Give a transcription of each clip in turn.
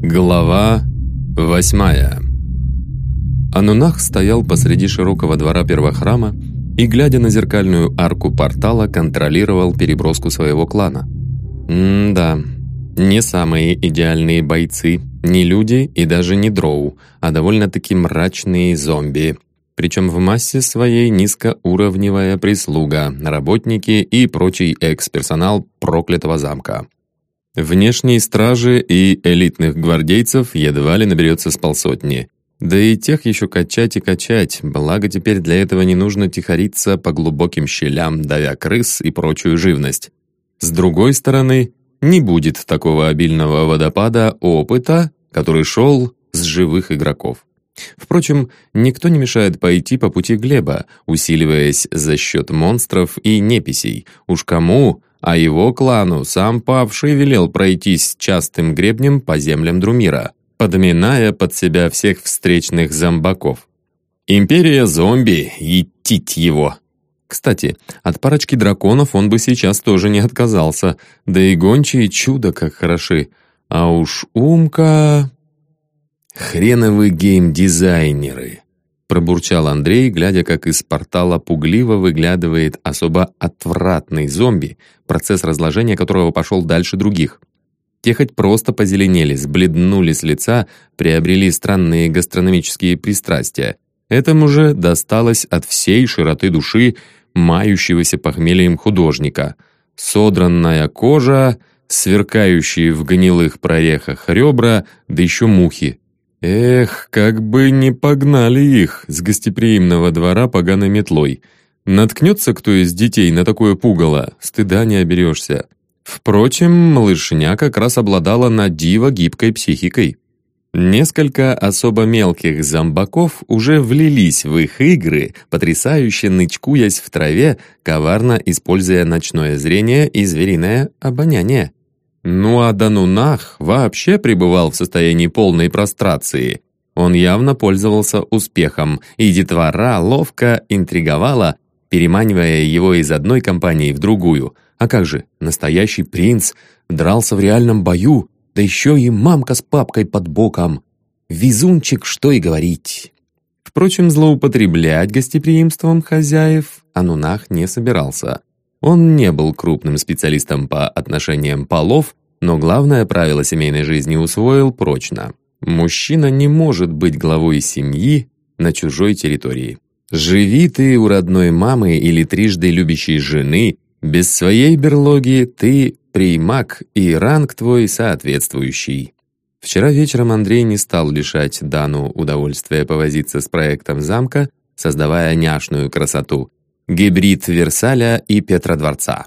Глава восьмая Анунах стоял посреди широкого двора первохрама и, глядя на зеркальную арку портала, контролировал переброску своего клана. М-да, не самые идеальные бойцы, не люди и даже не дроу, а довольно-таки мрачные зомби. Причем в массе своей низкоуровневая прислуга, работники и прочий экс-персонал проклятого замка. Внешней стражи и элитных гвардейцев едва ли наберется с полсотни. Да и тех еще качать и качать, благо теперь для этого не нужно тихориться по глубоким щелям, давя крыс и прочую живность. С другой стороны, не будет такого обильного водопада опыта, который шел с живых игроков. Впрочем, никто не мешает пойти по пути Глеба, усиливаясь за счет монстров и неписей. Уж кому, а его клану сам павший велел пройтись частым гребнем по землям Друмира, подминая под себя всех встречных зомбаков. Империя зомби, етить его! Кстати, от парочки драконов он бы сейчас тоже не отказался, да и гончие чудо как хороши. А уж Умка... «Хреновы геймдизайнеры!» Пробурчал Андрей, глядя, как из портала пугливо выглядывает особо отвратный зомби, процесс разложения которого пошел дальше других. Те хоть просто позеленели, сбледнули с лица, приобрели странные гастрономические пристрастия. Этому же досталось от всей широты души мающегося похмельем художника. Содранная кожа, сверкающие в гнилых прорехах ребра, да еще мухи. Эх, как бы не погнали их с гостеприимного двора поганой метлой. Наткнется кто из детей на такое пугало, стыда не оберешься. Впрочем, малышня как раз обладала на диво гибкой психикой. Несколько особо мелких зомбаков уже влились в их игры, потрясающе нычкуясь в траве, коварно используя ночное зрение и звериное обоняние. Ну а Данунах вообще пребывал в состоянии полной прострации. Он явно пользовался успехом, и детвора ловко интриговала, переманивая его из одной компании в другую. А как же, настоящий принц дрался в реальном бою, да еще и мамка с папкой под боком. Везунчик, что и говорить. Впрочем, злоупотреблять гостеприимством хозяев Анунах не собирался. Он не был крупным специалистом по отношениям полов, но главное правило семейной жизни усвоил прочно. Мужчина не может быть главой семьи на чужой территории. Живи ты у родной мамы или трижды любящей жены, без своей берлоги ты примак и ранг твой соответствующий. Вчера вечером Андрей не стал лишать Дану удовольствия повозиться с проектом замка, создавая няшную красоту, гибрид Версаля и Петродворца.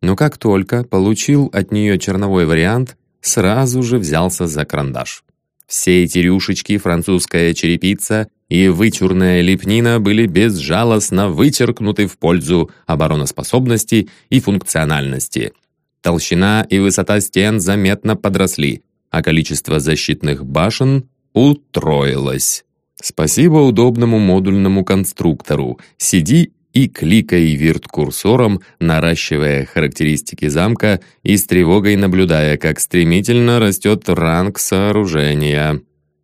Но как только получил от нее черновой вариант, сразу же взялся за карандаш. Все эти рюшечки, французская черепица и вычурная лепнина были безжалостно вычеркнуты в пользу обороноспособности и функциональности. Толщина и высота стен заметно подросли, а количество защитных башен утроилось. Спасибо удобному модульному конструктору. Сиди и кликай вирт-курсором, наращивая характеристики замка и с тревогой наблюдая, как стремительно растет ранг сооружения.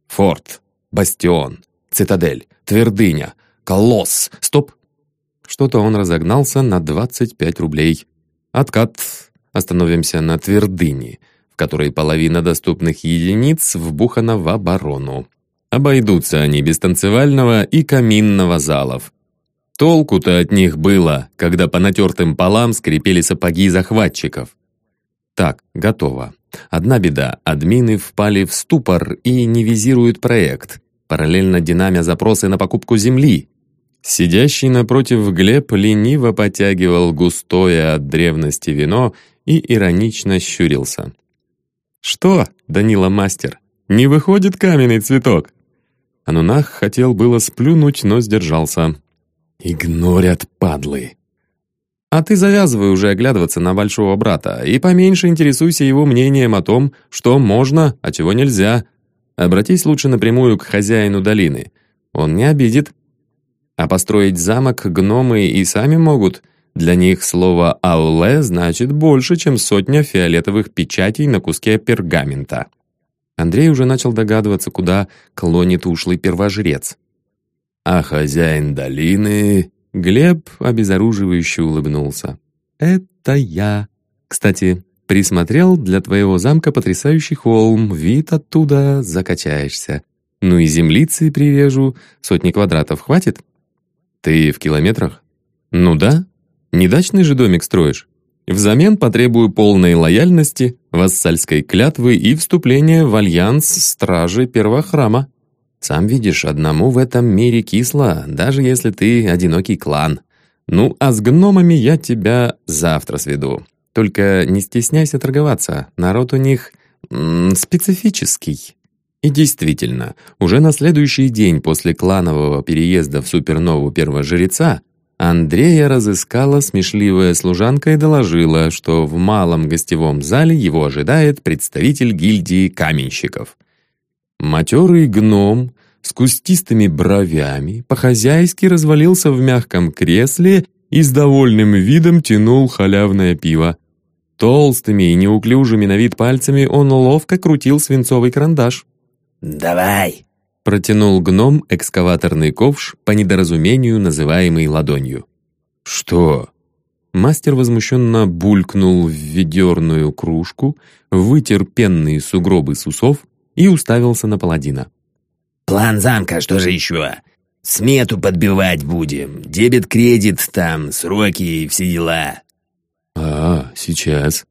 Форт, бастион, цитадель, твердыня, колосс. Стоп! Что-то он разогнался на 25 рублей. Откат. Остановимся на твердыне, в которой половина доступных единиц вбухана в оборону. Обойдутся они без танцевального и каминного залов. Толку-то от них было, когда по натертым полам скрипели сапоги захватчиков. Так, готово. Одна беда, админы впали в ступор и не визируют проект, параллельно динамя запросы на покупку земли. Сидящий напротив Глеб лениво потягивал густое от древности вино и иронично щурился. «Что, Данила Мастер, не выходит каменный цветок?» Анунах хотел было сплюнуть, но сдержался. Игнорят, падлы. А ты завязывай уже оглядываться на большого брата и поменьше интересуйся его мнением о том, что можно, а чего нельзя. Обратись лучше напрямую к хозяину долины. Он не обидит. А построить замок гномы и сами могут. Для них слово «ауле» значит больше, чем сотня фиолетовых печатей на куске пергамента. Андрей уже начал догадываться, куда клонит ушлый первожрец. «А хозяин долины...» Глеб обезоруживающе улыбнулся. «Это я. Кстати, присмотрел для твоего замка потрясающий холм, вид оттуда закачаешься. Ну и землицы прирежу, сотни квадратов хватит?» «Ты в километрах?» «Ну да. Недачный же домик строишь. Взамен потребую полной лояльности, вассальской клятвы и вступления в альянс стражи первого храма. Сам видишь, одному в этом мире кисло, даже если ты одинокий клан. Ну, а с гномами я тебя завтра сведу. Только не стесняйся торговаться, народ у них м -м, специфический. И действительно, уже на следующий день после кланового переезда в супернову первого жреца Андрея разыскала смешливая служанка и доложила, что в малом гостевом зале его ожидает представитель гильдии каменщиков. Матерый гном с кустистыми бровями по-хозяйски развалился в мягком кресле и с довольным видом тянул халявное пиво. Толстыми и неуклюжими на вид пальцами он ловко крутил свинцовый карандаш. «Давай!» Протянул гном экскаваторный ковш, по недоразумению называемый ладонью. «Что?» Мастер возмущенно булькнул в ведерную кружку, вытер пенные сугробы с усов и уставился на паладина. «План замка, что же еще? Смету подбивать будем, дебет-кредит там, сроки и все дела». «А, сейчас»,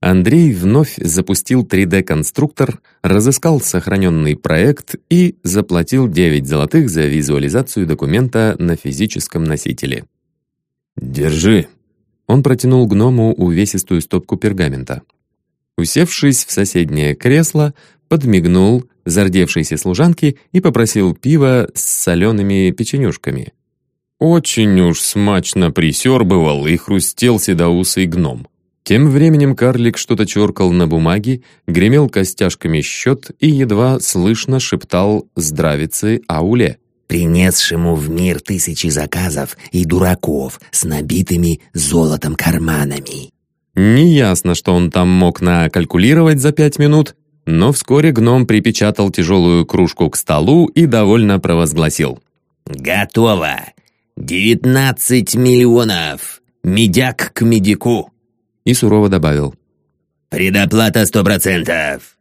Андрей вновь запустил 3D-конструктор, разыскал сохраненный проект и заплатил 9 золотых за визуализацию документа на физическом носителе. «Держи!» Он протянул гному увесистую стопку пергамента. Усевшись в соседнее кресло, подмигнул зардевшейся служанке и попросил пива с солеными печенюшками. Очень уж смачно присербывал и хрустел седоусый гном. Тем временем карлик что-то черкал на бумаге, гремел костяшками счет и едва слышно шептал здравицы Ауле. «Принесшему в мир тысячи заказов и дураков с набитыми золотом карманами». Неясно, что он там мог накалькулировать за пять минут, но вскоре гном припечатал тяжелую кружку к столу и довольно провозгласил. «Готово! Девятнадцать миллионов! Медяк к медику!» и сурово добавил. «Предоплата сто процентов!»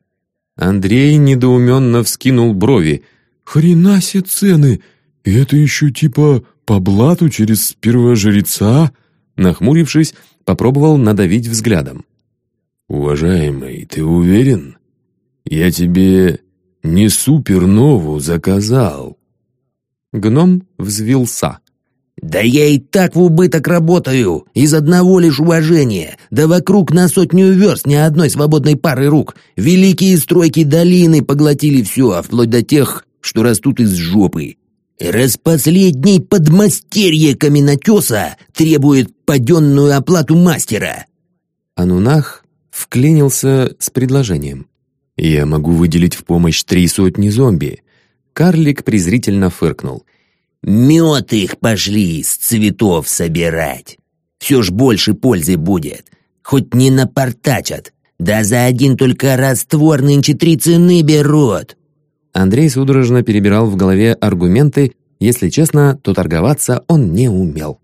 Андрей недоуменно вскинул брови. «Хрена себе цены! Это еще типа по блату через первожреца?» Нахмурившись, попробовал надавить взглядом. «Уважаемый, ты уверен? Я тебе не супернову заказал». Гном взвился. «Да я и так в убыток работаю, из одного лишь уважения. Да вокруг на сотню верст ни одной свободной пары рук. Великие стройки долины поглотили все, а вплоть до тех, что растут из жопы. Раз последний подмастерье каменотеса требует паденную оплату мастера». Анунах вклинился с предложением. «Я могу выделить в помощь три сотни зомби». Карлик презрительно фыркнул – Мед их пошли с цветов собирать. Все ж больше пользы будет. Хоть не напортачат. Да за один только раствор нынче три цены берут. Андрей судорожно перебирал в голове аргументы. Если честно, то торговаться он не умел.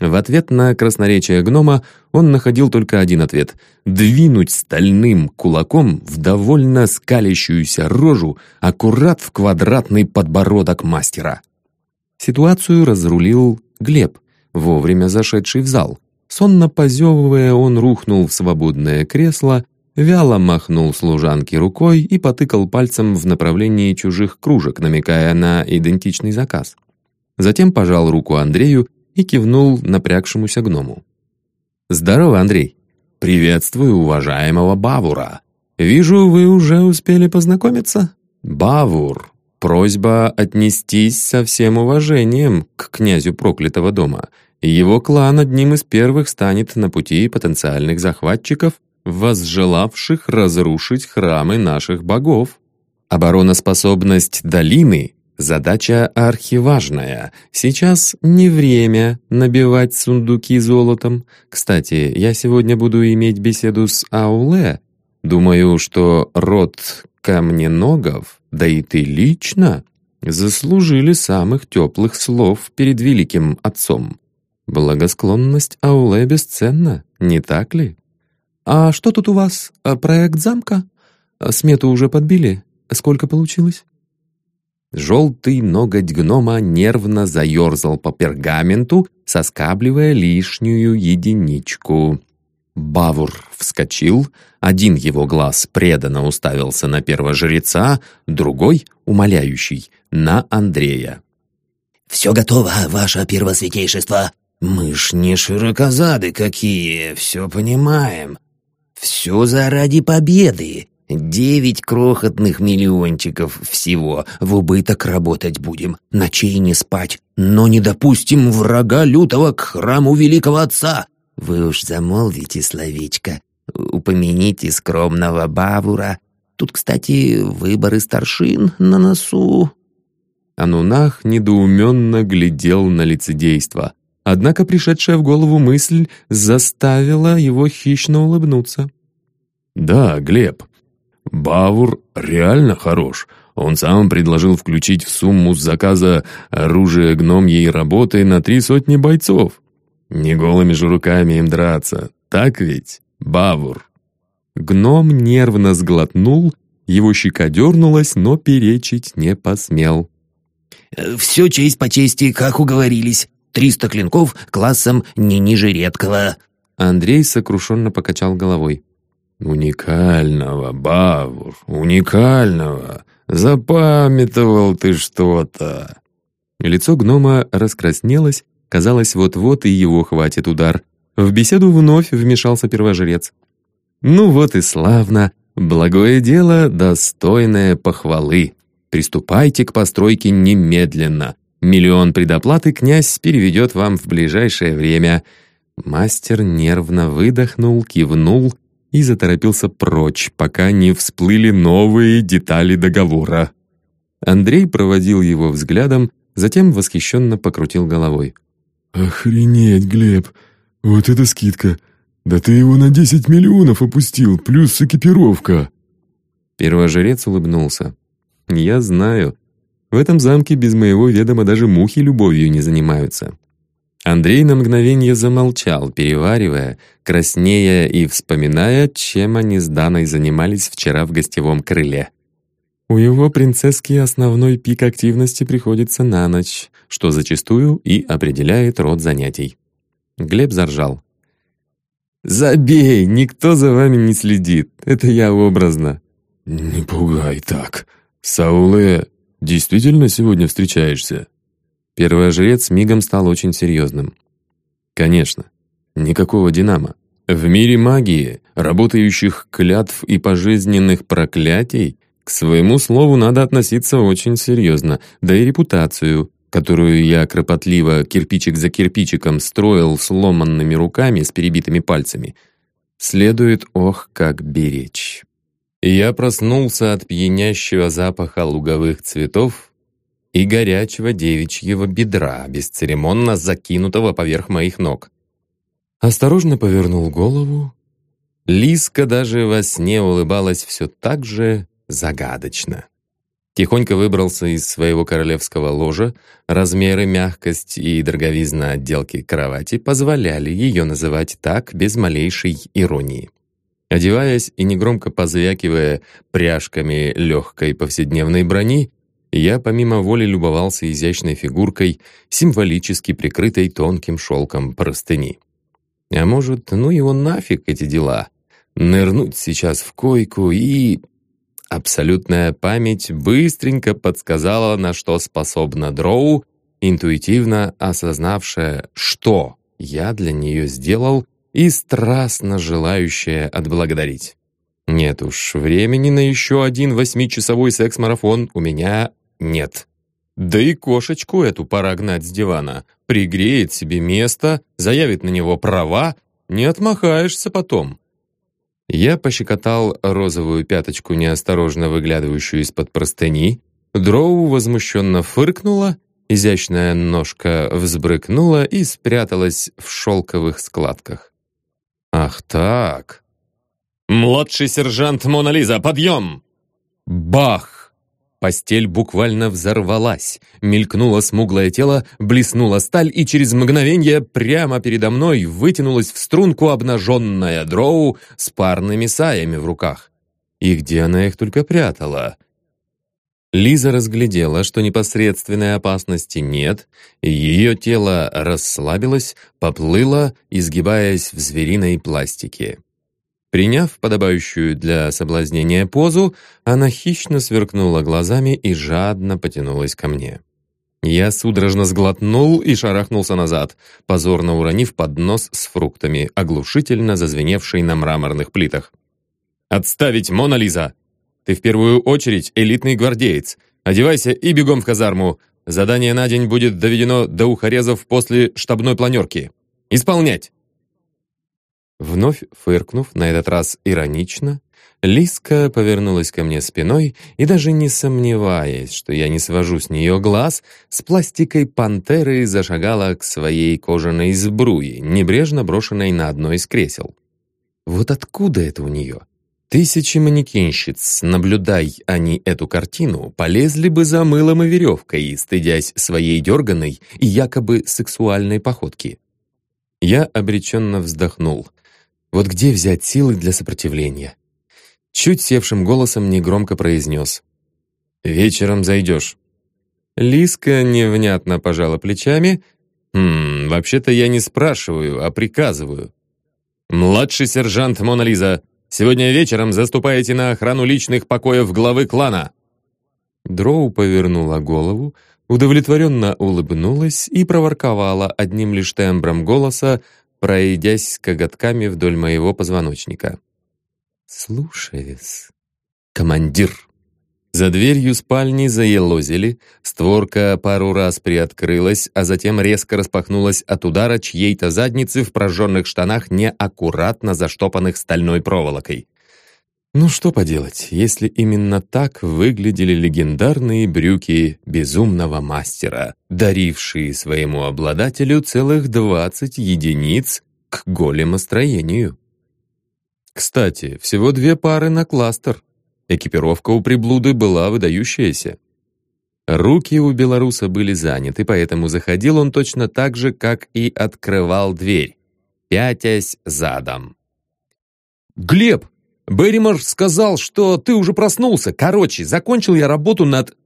В ответ на красноречие гнома он находил только один ответ — двинуть стальным кулаком в довольно скалящуюся рожу аккурат в квадратный подбородок мастера. Ситуацию разрулил Глеб, вовремя зашедший в зал. Сонно позевывая, он рухнул в свободное кресло, вяло махнул служанке рукой и потыкал пальцем в направлении чужих кружек, намекая на идентичный заказ. Затем пожал руку Андрею и кивнул напрягшемуся гному. «Здорово, Андрей!» «Приветствую уважаемого Бавура!» «Вижу, вы уже успели познакомиться?» «Бавур Просьба отнестись со всем уважением к князю проклятого дома. Его клан одним из первых станет на пути потенциальных захватчиков, возжелавших разрушить храмы наших богов. Обороноспособность долины — задача архиважная. Сейчас не время набивать сундуки золотом. Кстати, я сегодня буду иметь беседу с Ауле. Думаю, что род Камненогов, да и ты лично, заслужили самых теплых слов перед великим отцом. Благосклонность Ауле бесценна, не так ли? А что тут у вас? А, проект замка? А, смету уже подбили? Сколько получилось? Желтый ноготь гнома нервно заерзал по пергаменту, соскабливая лишнюю единичку. Бавур вскочил, один его глаз преданно уставился на первожреца, другой, умоляющий, на Андрея. «Все готово, ваше первосвятейшество!» «Мы ж не широкозады какие, все понимаем. Все заради победы. Девять крохотных миллиончиков всего. В убыток работать будем, ночей не спать. Но не допустим врага лютого к храму великого отца. Вы уж замолвите словечко, упомяните скромного Бавура. Тут, кстати, выборы старшин на носу». Анунах недоуменно глядел на лицедейство. Однако пришедшая в голову мысль заставила его хищно улыбнуться. «Да, Глеб, Бавур реально хорош. Он сам предложил включить в сумму заказа оружия гномьей работы на три сотни бойцов. Не голыми же руками им драться, так ведь, Бавур?» Гном нервно сглотнул, его щека дернулась, но перечить не посмел. «Все честь по чести, как уговорились. Триста клинков классом не ниже редкого». Андрей сокрушенно покачал головой. «Уникального, Бавур, уникального! Запамятовал ты что-то!» Лицо гнома раскраснелось, казалось, вот-вот и его хватит удар. В беседу вновь вмешался первожрец. «Ну вот и славно! Благое дело, достойное похвалы! Приступайте к постройке немедленно! Миллион предоплаты князь переведет вам в ближайшее время». Мастер нервно выдохнул, кивнул и заторопился прочь, пока не всплыли новые детали договора. Андрей проводил его взглядом, затем восхищенно покрутил головой. «Охренеть, Глеб! Вот это скидка! Да ты его на 10 миллионов опустил, плюс экипировка!» Первожрец улыбнулся. «Я знаю. В этом замке без моего ведома даже мухи любовью не занимаются. Андрей на мгновение замолчал, переваривая, краснея и вспоминая, чем они с Даной занимались вчера в гостевом крыле. У его принцесски основной пик активности приходится на ночь, что зачастую и определяет род занятий. Глеб заржал. «Забей, никто за вами не следит, это я образно». «Не пугай так. Сауле, действительно сегодня встречаешься?» Первый жрец мигом стал очень серьезным. Конечно, никакого «Динамо». В мире магии, работающих клятв и пожизненных проклятий, к своему слову надо относиться очень серьезно, да и репутацию, которую я кропотливо кирпичик за кирпичиком строил сломанными руками с перебитыми пальцами, следует ох как беречь. Я проснулся от пьянящего запаха луговых цветов, и горячего девичьего бедра, бесцеремонно закинутого поверх моих ног. Осторожно повернул голову. Лиска даже во сне улыбалась все так же загадочно. Тихонько выбрался из своего королевского ложа, размеры, мягкость и дороговизна отделки кровати позволяли ее называть так без малейшей иронии. Одеваясь и негромко позвякивая пряжками легкой повседневной брони, я помимо воли любовался изящной фигуркой, символически прикрытой тонким шелком простыни. А может, ну его нафиг эти дела? Нырнуть сейчас в койку и... Абсолютная память быстренько подсказала, на что способна Дроу, интуитивно осознавшая, что я для нее сделал и страстно желающая отблагодарить. Нет уж, времени на еще один восьмичасовой секс-марафон у меня нет. Да и кошечку эту пора гнать с дивана. Пригреет себе место, заявит на него права, не отмахаешься потом. Я пощекотал розовую пяточку, неосторожно выглядывающую из-под простыни. Дроу возмущенно фыркнула, изящная ножка взбрыкнула и спряталась в шелковых складках. «Ах так!» «Младший сержант Мона Лиза, подъем!» Бах! Постель буквально взорвалась. Мелькнуло смуглое тело, блеснула сталь, и через мгновение прямо передо мной вытянулась в струнку обнаженная дроу с парными саями в руках. И где она их только прятала? Лиза разглядела, что непосредственной опасности нет, и ее тело расслабилось, поплыло, изгибаясь в звериной пластике. Приняв подобающую для соблазнения позу, она хищно сверкнула глазами и жадно потянулась ко мне. Я судорожно сглотнул и шарахнулся назад, позорно уронив поднос с фруктами, оглушительно зазвеневший на мраморных плитах. «Отставить, Мона Лиза! Ты в первую очередь элитный гвардеец. Одевайся и бегом в казарму. Задание на день будет доведено до ухорезов после штабной планерки. Исполнять!» Вновь фыркнув, на этот раз иронично, Лиска повернулась ко мне спиной и, даже не сомневаясь, что я не свожу с нее глаз, с пластикой пантеры зашагала к своей кожаной сбруе, небрежно брошенной на одно из кресел. Вот откуда это у нее? Тысячи манекенщиц, наблюдай они эту картину, полезли бы за мылом и веревкой, стыдясь своей дерганой и якобы сексуальной походки. Я обреченно вздохнул. Вот где взять силы для сопротивления? Чуть севшим голосом негромко произнес. «Вечером зайдешь». Лиска невнятно пожала плечами. «Хм, вообще-то я не спрашиваю, а приказываю». «Младший сержант Мона Лиза, Сегодня вечером заступаете на охрану личных покоев главы клана». Дроу повернула голову, удовлетворенно улыбнулась и проворковала одним лишь тембром голоса, пройдясь коготками вдоль моего позвоночника. «Слушаюсь, командир». За дверью спальни заелозили, створка пару раз приоткрылась, а затем резко распахнулась от удара чьей-то задницы в прожженных штанах, неаккуратно заштопанных стальной проволокой. Ну что поделать, если именно так выглядели легендарные брюки безумного мастера, дарившие своему обладателю целых 20 единиц к големостроению. Кстати, всего две пары на кластер. Экипировка у приблуды была выдающаяся. Руки у белоруса были заняты, поэтому заходил он точно так же, как и открывал дверь, пятясь задом. «Глеб, Берримор сказал, что ты уже проснулся. Короче, закончил я работу над...»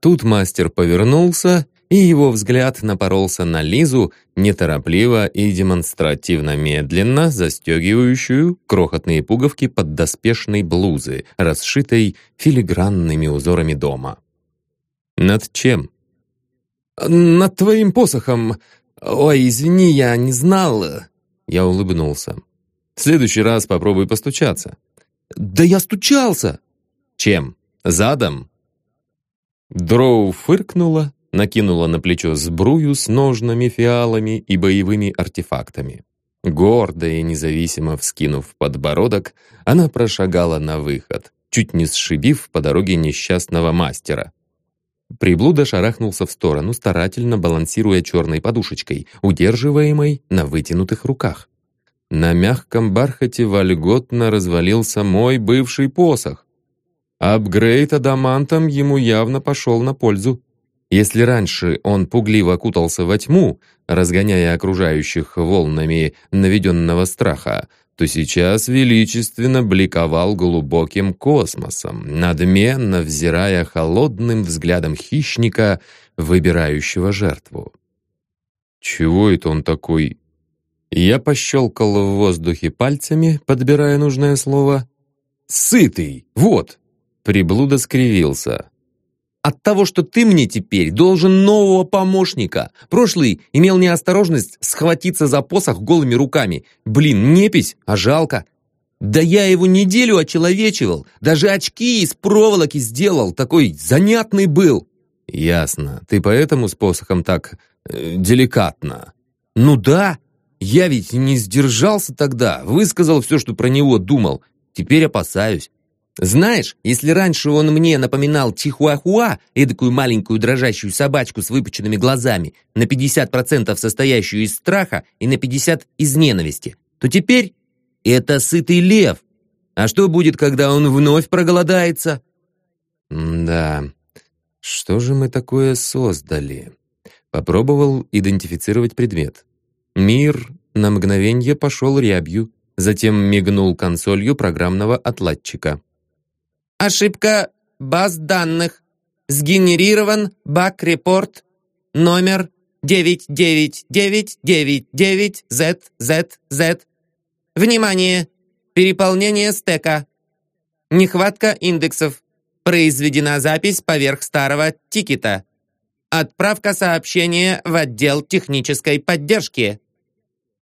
Тут мастер повернулся и его взгляд напоролся на Лизу, неторопливо и демонстративно медленно застегивающую крохотные пуговки под доспешной блузы, расшитой филигранными узорами дома. «Над чем?» «Над твоим посохом. Ой, извини, я не знал». Я улыбнулся. «В следующий раз попробуй постучаться». «Да я стучался!» «Чем? Задом?» Дроу фыркнула, накинула на плечо сбрую с ножными фиалами и боевыми артефактами. Гордо и независимо вскинув подбородок, она прошагала на выход, чуть не сшибив по дороге несчастного мастера. Приблуда шарахнулся в сторону, старательно балансируя черной подушечкой, удерживаемой на вытянутых руках. На мягком бархате вольготно развалился мой бывший посох. Апгрейд адамантом ему явно пошел на пользу. Если раньше он пугливо кутался во тьму, разгоняя окружающих волнами наведенного страха, то сейчас величественно бликовал глубоким космосом, надменно взирая холодным взглядом хищника, выбирающего жертву. «Чего это он такой?» Я пощелкал в воздухе пальцами, подбирая нужное слово. «Сытый! Вот!» Приблуда скривился. От того, что ты мне теперь должен нового помощника. Прошлый имел неосторожность схватиться за посох голыми руками. Блин, непись, а жалко. Да я его неделю очеловечивал. Даже очки из проволоки сделал. Такой занятный был. Ясно. Ты поэтому с посохом так э, деликатно. Ну да. Я ведь не сдержался тогда. Высказал все, что про него думал. Теперь опасаюсь. Знаешь, если раньше он мне напоминал чихуахуа, эдакую маленькую дрожащую собачку с выпученными глазами, на 50% состоящую из страха и на 50% из ненависти, то теперь это сытый лев. А что будет, когда он вновь проголодается? Да, что же мы такое создали? Попробовал идентифицировать предмет. Мир на мгновенье пошел рябью, затем мигнул консолью программного отладчика. Ошибка баз данных. Сгенерирован баг-репорт номер 99999ZZZ. Внимание! Переполнение стека. Нехватка индексов. Произведена запись поверх старого тикета. Отправка сообщения в отдел технической поддержки.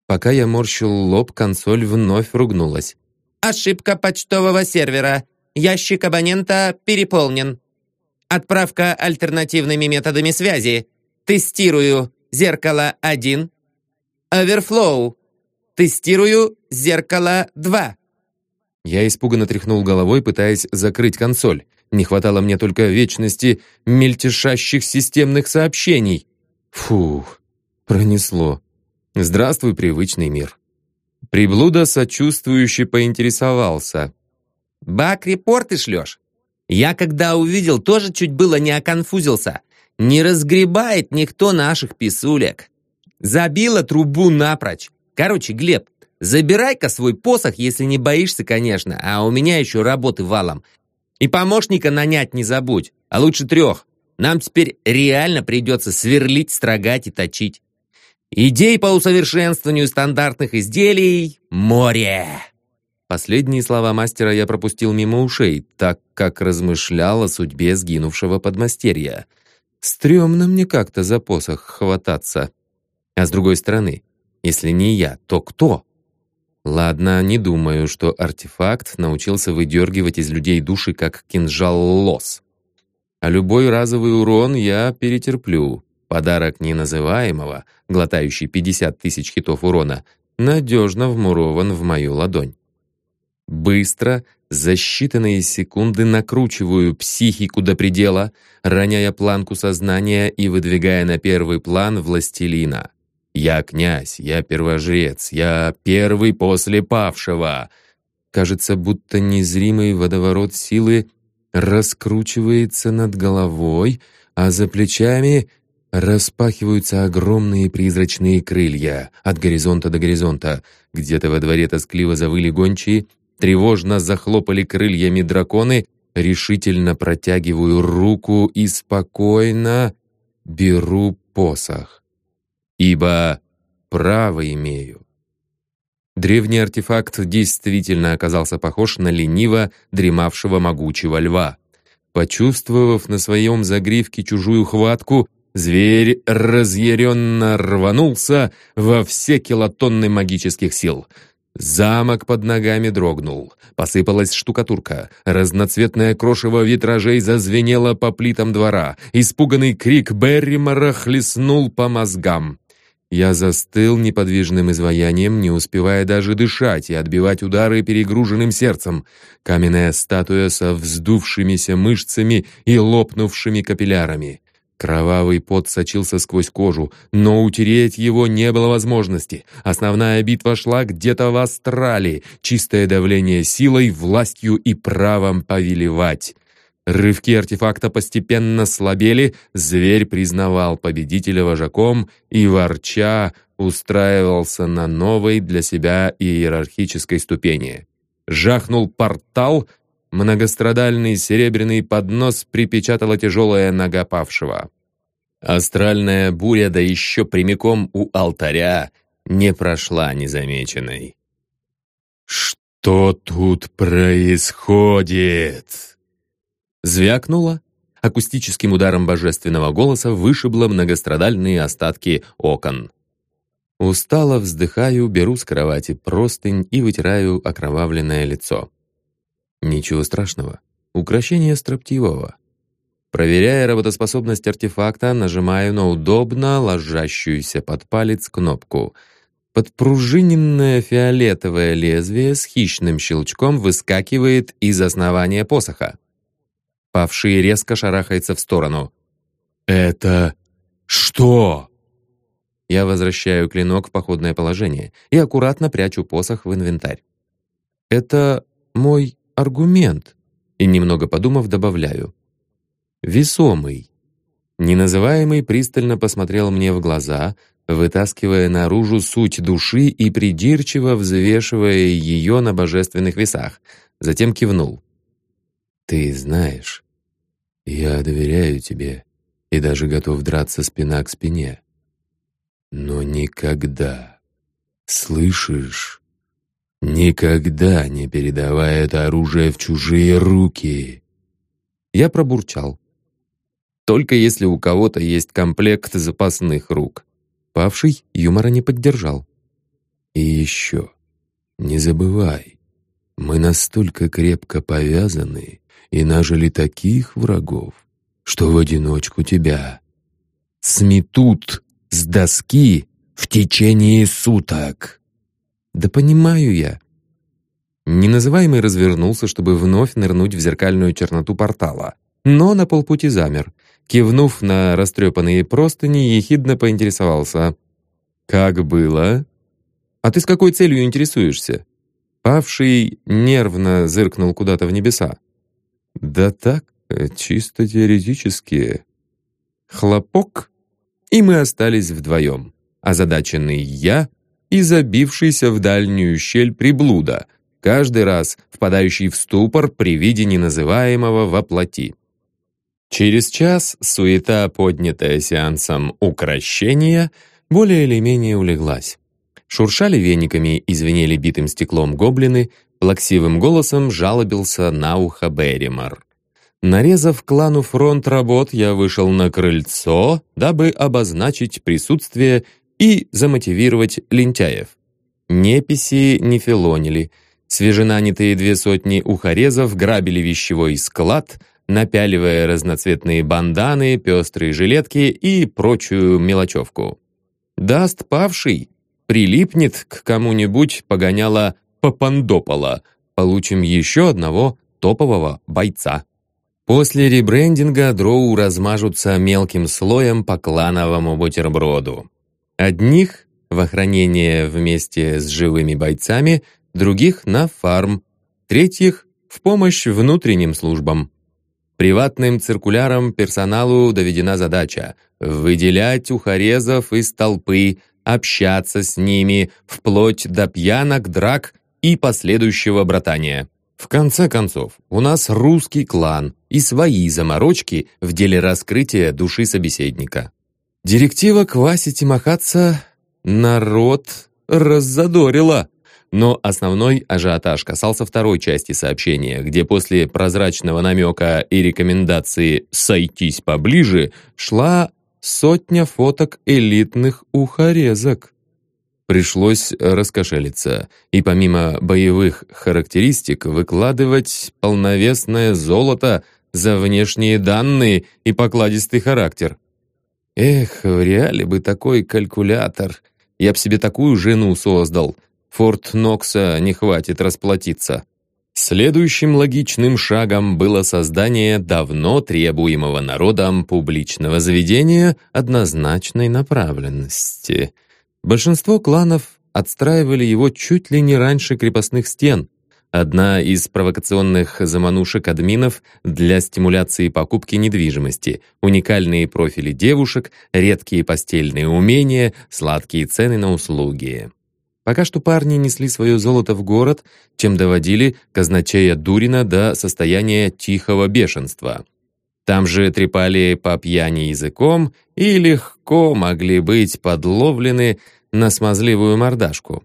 Пока я морщил лоб, консоль вновь ругнулась. Ошибка почтового сервера. Ящик абонента переполнен. Отправка альтернативными методами связи. Тестирую зеркало 1. Оверфлоу. Тестирую зеркало 2. Я испуганно тряхнул головой, пытаясь закрыть консоль. Не хватало мне только вечности мельтешащих системных сообщений. Фух, пронесло. Здравствуй, привычный мир. Приблуда сочувствующе поинтересовался. «Бак-репорты шлешь? Я, когда увидел, тоже чуть было не оконфузился. Не разгребает никто наших писулек. Забила трубу напрочь. Короче, Глеб, забирай-ка свой посох, если не боишься, конечно, а у меня еще работы валом. И помощника нанять не забудь, а лучше трех. Нам теперь реально придется сверлить, строгать и точить. Идей по усовершенствованию стандартных изделий – море. Последние слова мастера я пропустил мимо ушей, так как размышлял о судьбе сгинувшего подмастерья. Стремно мне как-то за посох хвататься. А с другой стороны, если не я, то кто? Ладно, не думаю, что артефакт научился выдергивать из людей души как кинжал лос. А любой разовый урон я перетерплю. Подарок неназываемого, глотающий 50 тысяч хитов урона, надежно вмурован в мою ладонь. Быстро, за считанные секунды накручиваю психику до предела, роняя планку сознания и выдвигая на первый план властелина. Я князь, я первожрец, я первый после павшего. Кажется, будто незримый водоворот силы раскручивается над головой, а за плечами Распахиваются огромные призрачные крылья от горизонта до горизонта. Где-то во дворе тоскливо завыли гончие, тревожно захлопали крыльями драконы, решительно протягиваю руку и спокойно беру посох. Ибо право имею. Древний артефакт действительно оказался похож на лениво дремавшего могучего льва. Почувствовав на своем загривке чужую хватку, Зверь разъяренно рванулся во все килотонны магических сил. Замок под ногами дрогнул. Посыпалась штукатурка. Разноцветное крошево витражей зазвенело по плитам двора. Испуганный крик Берримора хлестнул по мозгам. Я застыл неподвижным изваянием, не успевая даже дышать и отбивать удары перегруженным сердцем. Каменная статуя со вздувшимися мышцами и лопнувшими капиллярами. Кровавый пот сочился сквозь кожу, но утереть его не было возможности. Основная битва шла где-то в астрале, чистое давление силой, властью и правом повелевать. Рывки артефакта постепенно слабели, зверь признавал победителя вожаком и, ворча, устраивался на новой для себя иерархической ступени. Жахнул портал — Многострадальный серебряный поднос припечатала тяжелая нога павшего. Астральная буря, да еще прямиком у алтаря, не прошла незамеченной. «Что тут происходит?» Звякнуло. Акустическим ударом божественного голоса вышибло многострадальные остатки окон. Устало вздыхаю, беру с кровати простынь и вытираю окровавленное лицо. Ничего страшного. Украшение строптивого. Проверяя работоспособность артефакта, нажимаю на удобно ложащуюся под палец кнопку. Подпружиненное фиолетовое лезвие с хищным щелчком выскакивает из основания посоха. Павший резко шарахается в сторону. «Это что?» Я возвращаю клинок в походное положение и аккуратно прячу посох в инвентарь. «Это мой аргумент. И немного подумав, добавляю. весомый. Неназываемый пристально посмотрел мне в глаза, вытаскивая наружу суть души и придирчиво взвешивая ее на божественных весах, затем кивнул. «Ты знаешь, я доверяю тебе и даже готов драться спина к спине. Но никогда, слышишь, никогда не передавай это оружие в чужие руки». Я пробурчал. Только если у кого-то есть комплект запасных рук. Павший юмора не поддержал. И еще, не забывай, мы настолько крепко повязаны и нажили таких врагов, что в одиночку тебя сметут с доски в течение суток. Да понимаю я. Неназываемый развернулся, чтобы вновь нырнуть в зеркальную черноту портала, но на полпути замер. Кивнув на растрепанные простыни, ехидно поинтересовался. «Как было?» «А ты с какой целью интересуешься?» Павший нервно зыркнул куда-то в небеса. «Да так, чисто теоретически». Хлопок, и мы остались вдвоем. Озадаченный я и забившийся в дальнюю щель приблуда, каждый раз впадающий в ступор при виде неназываемого воплоти. Через час суета, поднятая сеансом укращения, более или менее улеглась. Шуршали вениками и звенели битым стеклом гоблины, плаксивым голосом жалобился на ухо Берримор. Нарезав клану фронт работ, я вышел на крыльцо, дабы обозначить присутствие и замотивировать лентяев. Неписи не филонили. Свеженанятые две сотни ухорезов грабили вещевой склад — напяливая разноцветные банданы, пестрые жилетки и прочую мелочевку. Даст павший, прилипнет к кому-нибудь погоняла Папандопола, получим еще одного топового бойца. После ребрендинга дроу размажутся мелким слоем по клановому бутерброду. Одних в охранение вместе с живыми бойцами, других на фарм, третьих в помощь внутренним службам. Приватным циркуляром персоналу доведена задача выделять ухорезов из толпы, общаться с ними, вплоть до пьянок, драк и последующего братания. В конце концов, у нас русский клан и свои заморочки в деле раскрытия души собеседника. Директива квасить и махаться народ раззадорила. Но основной ажиотаж касался второй части сообщения, где после прозрачного намека и рекомендации «сойтись поближе» шла сотня фоток элитных ухорезок. Пришлось раскошелиться и помимо боевых характеристик выкладывать полновесное золото за внешние данные и покладистый характер. Эх, в реале бы такой калькулятор. Я б себе такую жену создал — Форт Нокса не хватит расплатиться. Следующим логичным шагом было создание давно требуемого народом публичного заведения однозначной направленности. Большинство кланов отстраивали его чуть ли не раньше крепостных стен. Одна из провокационных заманушек админов для стимуляции покупки недвижимости, уникальные профили девушек, редкие постельные умения, сладкие цены на услуги. Пока что парни несли свое золото в город, чем доводили казначея Дурина до состояния тихого бешенства. Там же трепали по пьяни языком и легко могли быть подловлены на смазливую мордашку.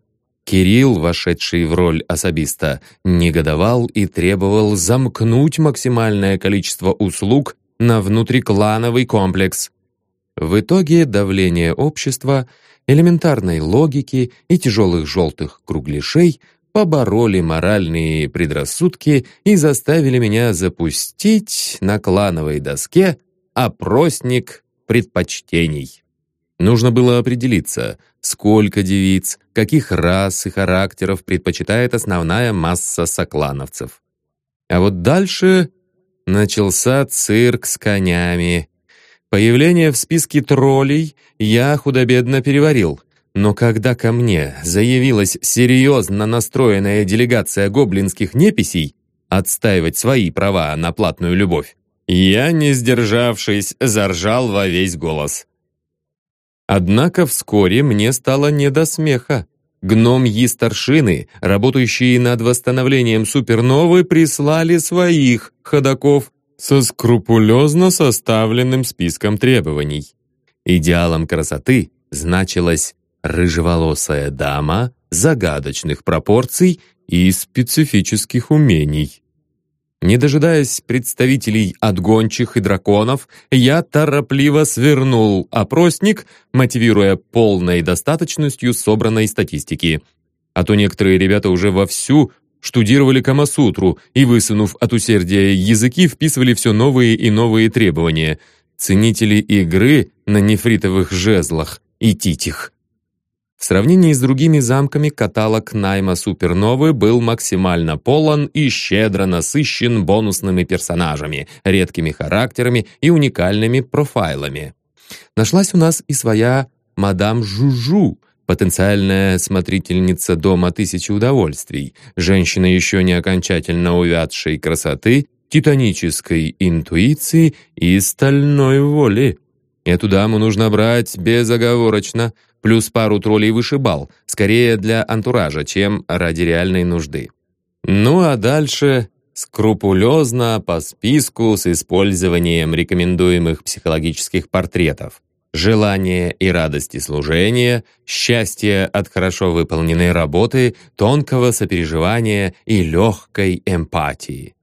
Кирилл, вошедший в роль особиста, негодовал и требовал замкнуть максимальное количество услуг на внутриклановый комплекс. В итоге давление общества — элементарной логики и тяжелых желтых кругляшей побороли моральные предрассудки и заставили меня запустить на клановой доске опросник предпочтений. Нужно было определиться, сколько девиц, каких рас и характеров предпочитает основная масса соклановцев. А вот дальше начался цирк с конями, Появление в списке троллей я худо-бедно переварил, но когда ко мне заявилась серьезно настроенная делегация гоблинских неписей отстаивать свои права на платную любовь, Я, не сдержавшись, заржал во весь голос. Однако вскоре мне стало не до смеха. Гномьи-старшины, работающие над восстановлением суперновы, прислали своих ходаков со скрупулезно составленным списком требований. Идеалом красоты значилась рыжеволосая дама загадочных пропорций и специфических умений. Не дожидаясь представителей отгончих и драконов, я торопливо свернул опросник, мотивируя полной достаточностью собранной статистики. А то некоторые ребята уже вовсю штудировали Камасутру и, высунув от усердия языки, вписывали все новые и новые требования. Ценители игры на нефритовых жезлах и титих. В сравнении с другими замками каталог найма Суперновы был максимально полон и щедро насыщен бонусными персонажами, редкими характерами и уникальными профайлами. Нашлась у нас и своя мадам Жужу, потенциальная смотрительница Дома Тысячи Удовольствий, женщина еще не окончательно увядшей красоты, титанической интуиции и стальной воли. Эту даму нужно брать безоговорочно – плюс пару троллей вышибал, скорее для антуража, чем ради реальной нужды. Ну а дальше скрупулезно по списку с использованием рекомендуемых психологических портретов. Желание и радости служения, счастье от хорошо выполненной работы, тонкого сопереживания и легкой эмпатии.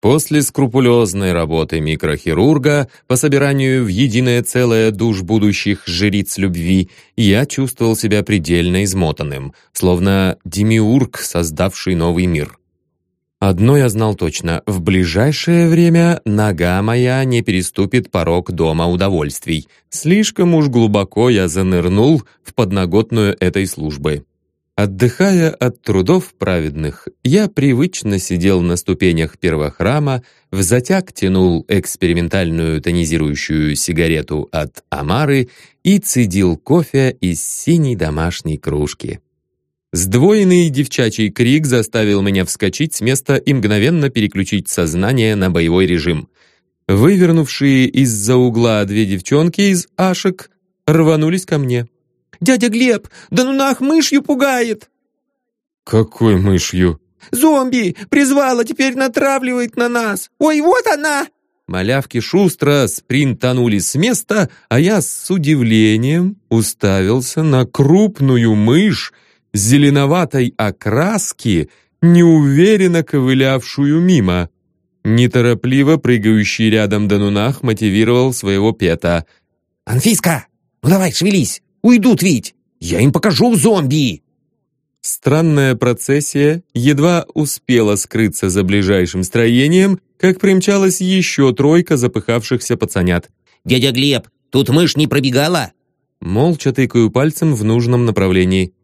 После скрупулезной работы микрохирурга по собиранию в единое целое душ будущих жриц любви я чувствовал себя предельно измотанным, словно демиург, создавший новый мир. Одно я знал точно, в ближайшее время нога моя не переступит порог дома удовольствий. Слишком уж глубоко я занырнул в подноготную этой службы. Отдыхая от трудов праведных, я привычно сидел на ступенях первого храма, в затяг тянул экспериментальную тонизирующую сигарету от Амары и цедил кофе из синей домашней кружки. Сдвоенный девчачий крик заставил меня вскочить с места и мгновенно переключить сознание на боевой режим. Вывернувшие из-за угла две девчонки из ашек рванулись ко мне. «Дядя Глеб, да ну нах мышью пугает!» «Какой мышью?» «Зомби! Призвала, теперь натравливает на нас! Ой, вот она!» Малявки шустро спринтанули с места, а я с удивлением уставился на крупную мышь зеленоватой окраски, неуверенно ковылявшую мимо. Неторопливо прыгающий рядом Данунах мотивировал своего пета. «Анфиска, ну давай, шевелись! Уйдут ведь! Я им покажу зомби!» Странная процессия едва успела скрыться за ближайшим строением, как примчалась еще тройка запыхавшихся пацанят. «Дядя Глеб, тут мышь не пробегала?» Молча тыкаю пальцем в нужном направлении.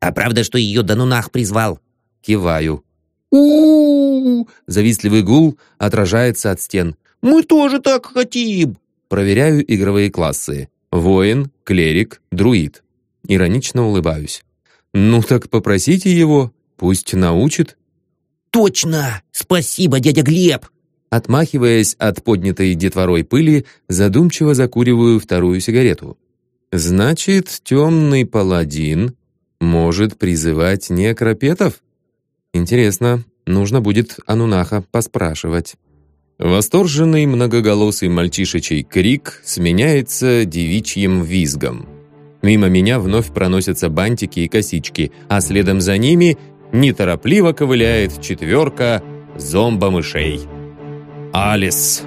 «А правда, что ее Данунах призвал?» Киваю. у у Завистливый гул отражается от стен. «Мы тоже так хотим!» Проверяю игровые классы. Воин, клерик, друид. Иронично улыбаюсь. Ну так попросите его, пусть научит. Точно! Спасибо, дядя Глеб! Отмахиваясь от поднятой детворой пыли, задумчиво закуриваю вторую сигарету. Значит, темный паладин может призывать некропетов? Интересно, нужно будет Анунаха поспрашивать. Восторженный многоголосый мальчишечий крик сменяется девичьим визгом. Мимо меня вновь проносятся бантики и косички, а следом за ними неторопливо ковыляет четверка зомбомышей. «Алис!»